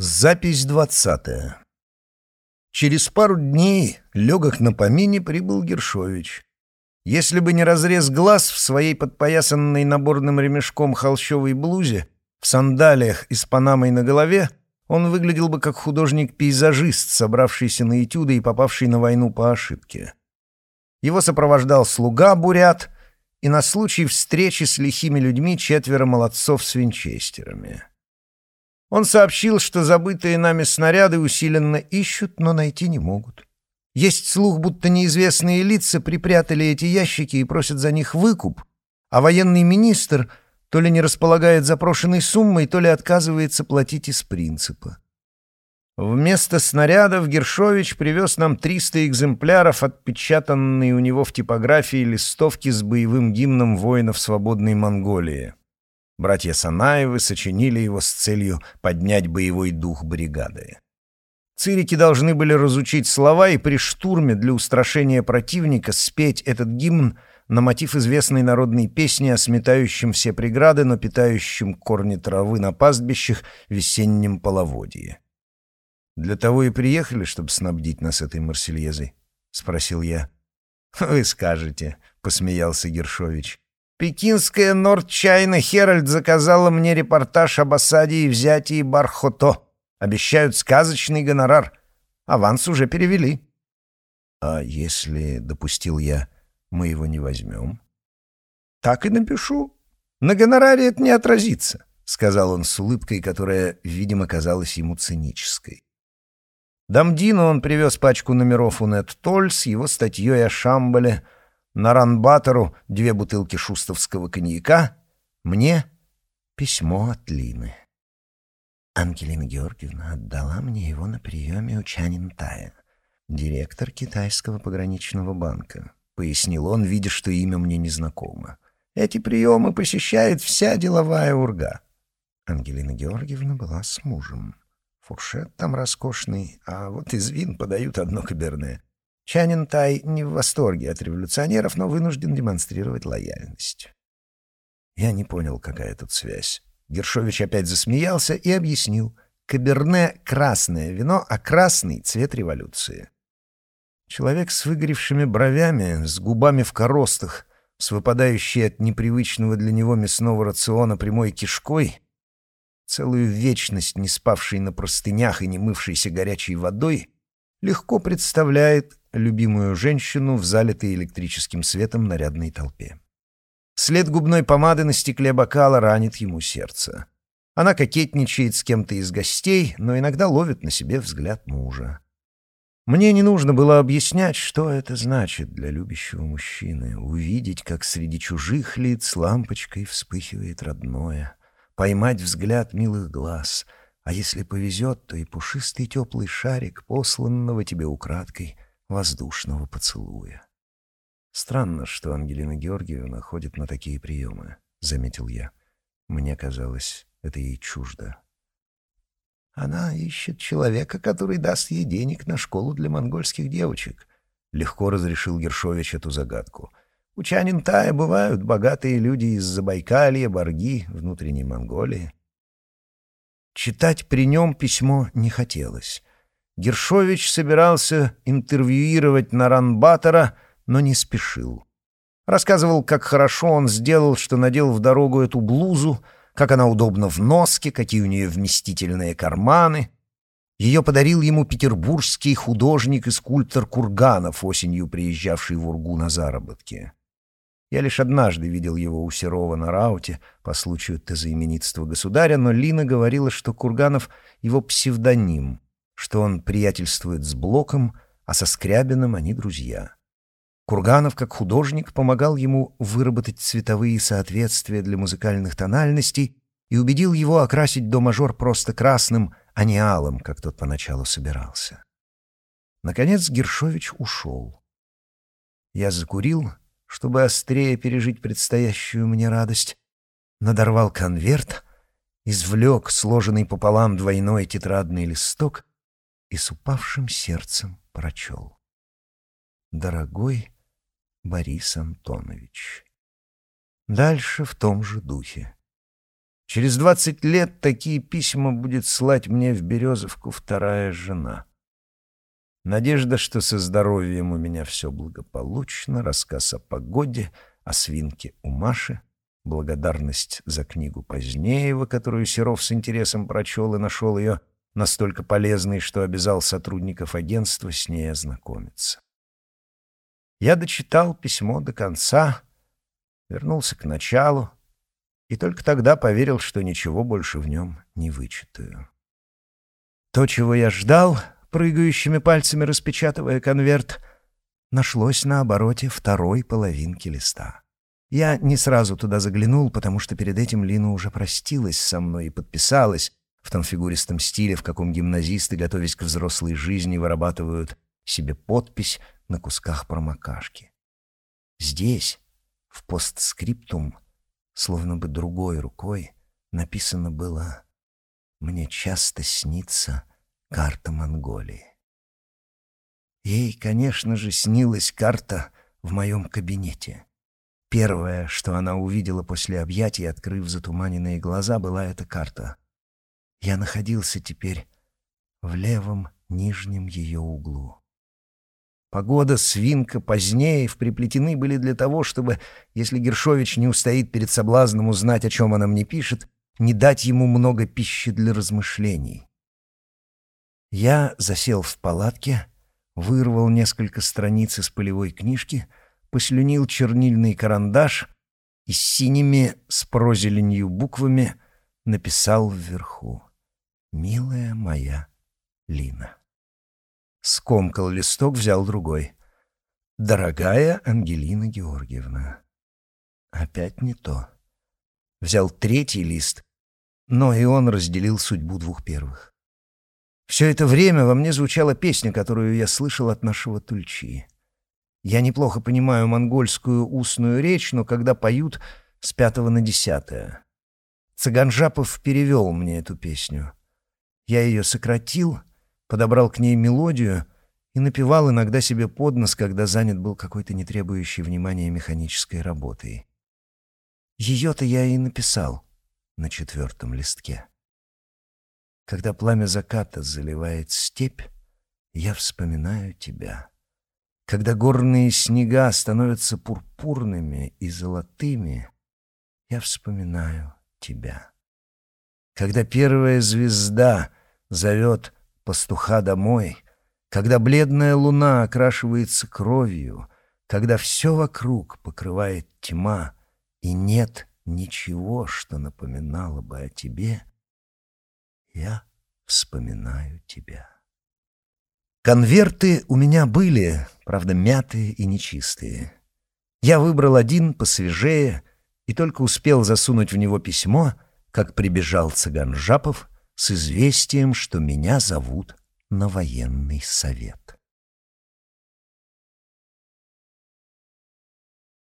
Запись двадцатая. Через пару дней, легок на помине, прибыл Гершович. Если бы не разрез глаз в своей подпоясанной наборным ремешком холщовой блузе, в сандалиях и с панамой на голове, он выглядел бы как художник-пейзажист, собравшийся на этюды и попавший на войну по ошибке. Его сопровождал слуга-бурят и на случай встречи с лихими людьми четверо молодцов с винчестерами. Он сообщил, что забытые нами снаряды усиленно ищут, но найти не могут. Есть слух, будто неизвестные лица припрятали эти ящики и просят за них выкуп, а военный министр то ли не располагает запрошенной суммой, то ли отказывается платить из принципа. Вместо снарядов Гершович привез нам 300 экземпляров, отпечатанные у него в типографии листовки с боевым гимном воинов свободной Монголии. Братья Санаевы сочинили его с целью поднять боевой дух бригады. Цирики должны были разучить слова и при штурме для устрашения противника спеть этот гимн на мотив известной народной песни о сметающем все преграды, но питающем корни травы на пастбищах весеннем половодье. «Для того и приехали, чтобы снабдить нас этой марсельезой?» — спросил я. «Вы скажете», — посмеялся Гершович. Пекинская Норд-Чайна Херальд заказала мне репортаж об осаде и взятии Бархото. Обещают сказочный гонорар. Аванс уже перевели. А если, допустил я, мы его не возьмем? Так и напишу. На гонораре это не отразится, сказал он с улыбкой, которая, видимо, казалась ему цинической. Дамдину он привез пачку номеров у Нет Толь с его статьей о Шамбале — на Ранбатору две бутылки шустовского коньяка, мне письмо от Лины. Ангелина Георгиевна отдала мне его на приеме у Чанин Тая, директор китайского пограничного банка, пояснил он, видя, что имя мне незнакомо. Эти приемы посещает вся деловая урга. Ангелина Георгиевна была с мужем. Фуршет там роскошный, а вот из вин подают одно каберне. Чанин Тай не в восторге от революционеров, но вынужден демонстрировать лояльность. Я не понял, какая тут связь. Гершович опять засмеялся и объяснил. Каберне — красное вино, а красный — цвет революции. Человек с выгоревшими бровями, с губами в коростах, с выпадающей от непривычного для него мясного рациона прямой кишкой, целую вечность не спавший на простынях и не мывшийся горячей водой, легко представляет любимую женщину в залитой электрическим светом нарядной толпе. След губной помады на стекле бокала ранит ему сердце. Она кокетничает с кем-то из гостей, но иногда ловит на себе взгляд мужа. Мне не нужно было объяснять, что это значит для любящего мужчины — увидеть, как среди чужих лиц лампочкой вспыхивает родное, поймать взгляд милых глаз, а если повезет, то и пушистый теплый шарик, посланного тебе украдкой — воздушного поцелуя. «Странно, что Ангелина Георгиевна ходит на такие приемы», — заметил я. Мне казалось, это ей чуждо. «Она ищет человека, который даст ей денег на школу для монгольских девочек», — легко разрешил Гершович эту загадку. «У Чанин-Тая бывают богатые люди из Забайкалья, Барги, внутренней Монголии». Читать при нем письмо не хотелось. Гершович собирался интервьюировать Наранбатора, но не спешил. Рассказывал, как хорошо он сделал, что надел в дорогу эту блузу, как она удобна в носке, какие у нее вместительные карманы. Ее подарил ему петербургский художник и скульптор Курганов, осенью приезжавший в Ургу на заработки. Я лишь однажды видел его у Серова на рауте по случаю тезоименитства государя, но Лина говорила, что Курганов — его псевдоним — что он приятельствует с Блоком, а со Скрябиным они друзья. Курганов, как художник, помогал ему выработать цветовые соответствия для музыкальных тональностей и убедил его окрасить до мажор просто красным, а не алым, как тот поначалу собирался. Наконец Гершович ушел. Я закурил, чтобы острее пережить предстоящую мне радость, надорвал конверт, извлек сложенный пополам двойной тетрадный листок и с упавшим сердцем прочел. «Дорогой Борис Антонович». Дальше в том же духе. Через двадцать лет такие письма будет слать мне в Березовку вторая жена. Надежда, что со здоровьем у меня все благополучно, рассказ о погоде, о свинке у Маши, благодарность за книгу Позднеева, которую Серов с интересом прочел и нашел ее настолько полезной, что обязал сотрудников агентства с ней ознакомиться. Я дочитал письмо до конца, вернулся к началу, и только тогда поверил, что ничего больше в нем не вычитаю. То, чего я ждал, прыгающими пальцами распечатывая конверт, нашлось на обороте второй половинки листа. Я не сразу туда заглянул, потому что перед этим Лина уже простилась со мной и подписалась в том фигуристом стиле, в каком гимназисты, готовясь к взрослой жизни, вырабатывают себе подпись на кусках промокашки. Здесь, в постскриптум, словно бы другой рукой, написано было «Мне часто снится карта Монголии». Ей, конечно же, снилась карта в моем кабинете. Первое, что она увидела после объятий, открыв затуманенные глаза, была эта карта. Я находился теперь в левом нижнем ее углу. Погода, свинка, позднее приплетены были для того, чтобы, если Гершович не устоит перед соблазном узнать, о чем она мне пишет, не дать ему много пищи для размышлений. Я засел в палатке, вырвал несколько страниц из полевой книжки, послюнил чернильный карандаш и синими с прозеленью буквами написал вверху «Милая моя Лина». Скомкал листок, взял другой. «Дорогая Ангелина Георгиевна». Опять не то. Взял третий лист, но и он разделил судьбу двух первых. Все это время во мне звучала песня, которую я слышал от нашего Тульчи. Я неплохо понимаю монгольскую устную речь, но когда поют с пятого на десятое. Цыганжапов перевел мне эту песню. Я ее сократил подобрал к ней мелодию и напевал иногда себе под нос, когда занят был какой-то не требующей внимания механической работой. Ее-то я и написал на четвертом листке. Когда пламя заката заливает степь, я вспоминаю тебя. Когда горные снега становятся пурпурными и золотыми, я вспоминаю тебя. Когда первая звезда зовет пастуха домой, когда бледная луна окрашивается кровью, когда все вокруг покрывает тьма, и нет ничего, что напоминало бы о тебе, я вспоминаю тебя. Конверты у меня были, правда, мятые и нечистые. Я выбрал один посвежее и только успел засунуть в него письмо, как прибежал цыган Жапов — с известием, что меня зовут на военный совет.